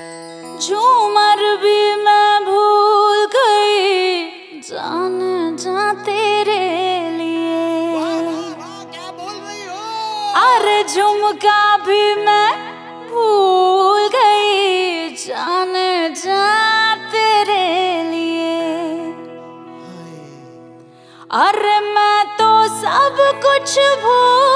झूमर भी मैं भूल गई जान जा तेरे लिए। अरे झुमका भी मैं भूल गई जान जा तेरे लिए। अरे मैं तो सब कुछ भूल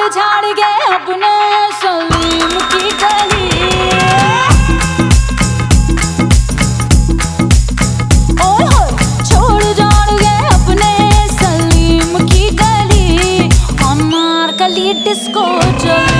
झाड़ झाड़ गए अपने सलीम की गली। छोड़ डिस्को चली।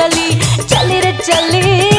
चली चली रे चली।